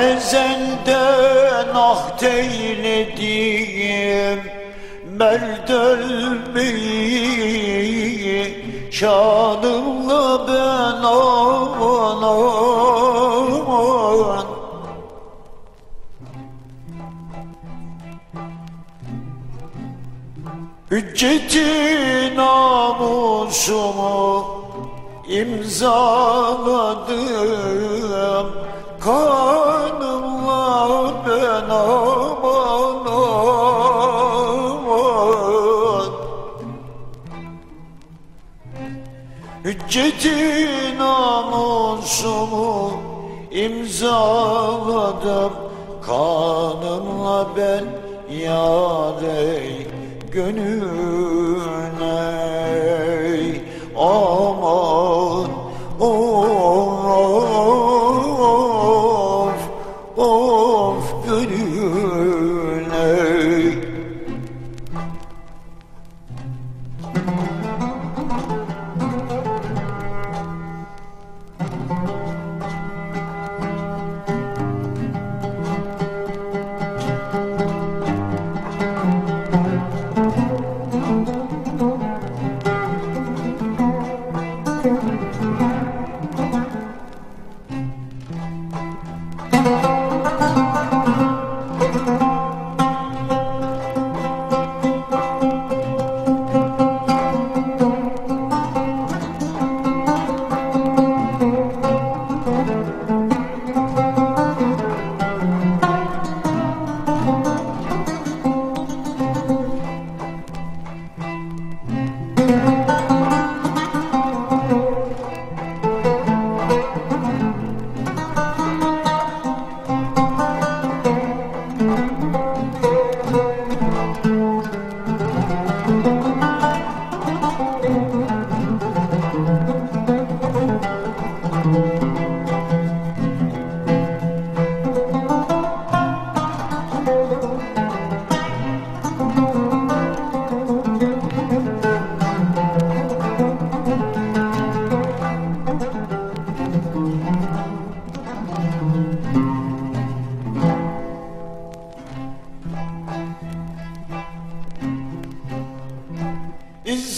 ezelden ahd eyledim Merd ölmeyi şanımla ben aman aman. Hücceti namusumu imzaladım Kanımla ben aman aman. Hücceti namusumu imzaladım. Kanımla ben yâre gönüle Aman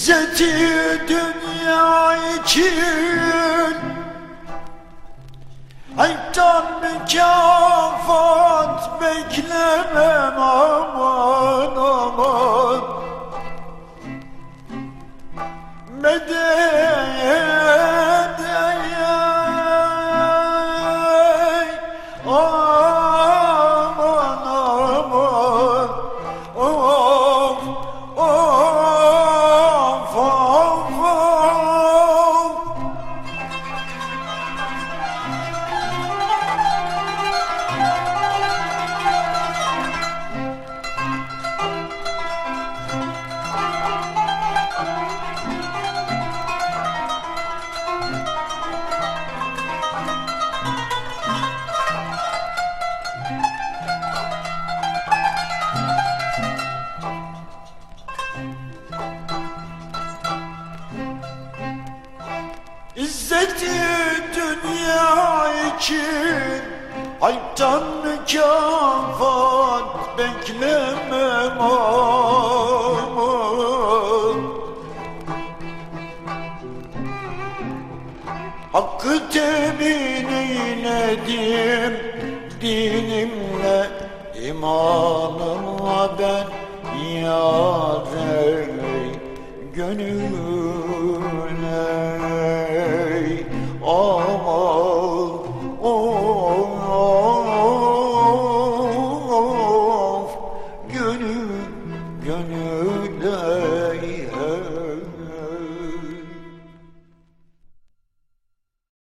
İzzeti dünya için. Haytan mükafat beklemem aman aman. Medet için Haytan mükafat beklemem aman. Hakkı temin eyledim dinimle imanımla ben yâre gönül